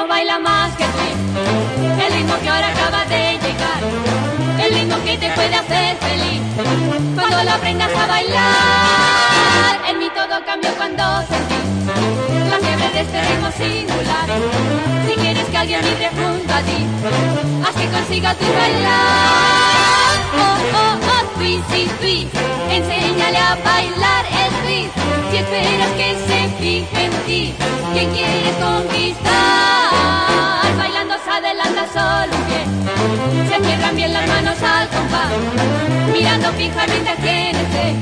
no baila más que tú. El ritmo que ahora acaba de llegar. El ritmo que te puede hacer feliz. Cuando lo aprendas a bailar. En mí todo cambió cuando sentí la fiebre de este ritmo singular. Si quieres que alguien vibre junto a ti, haz que consiga tu bailar. Oh, oh, oh, twist, twist, twist. Enséñale a bailar el twist. Si esperas que se fije en ti, que quieres conquistar bailando se adelanta solo un pie, se cierran bien las manos al compás, mirando fijamente a quien esté,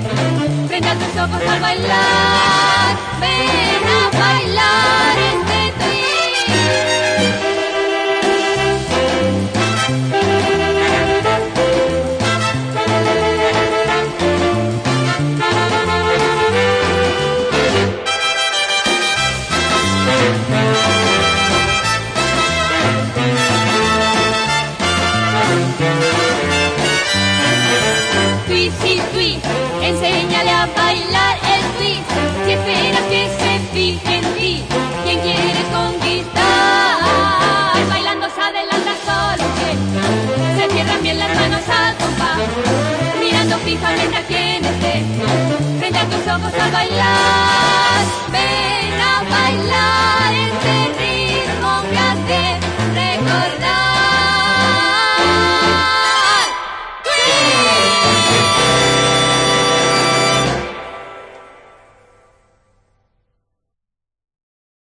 frente a tus ojos al bailar, ven a bailar este twist. Thank you. bailar el swing. ¿Qué esperas que se fije en ti? ¿Quién quieres conquistar? Bailando se adelanta solo que se cierran bien las manos al compás. Mirando fijamente a quien esté, frente a tus ojos al bailar.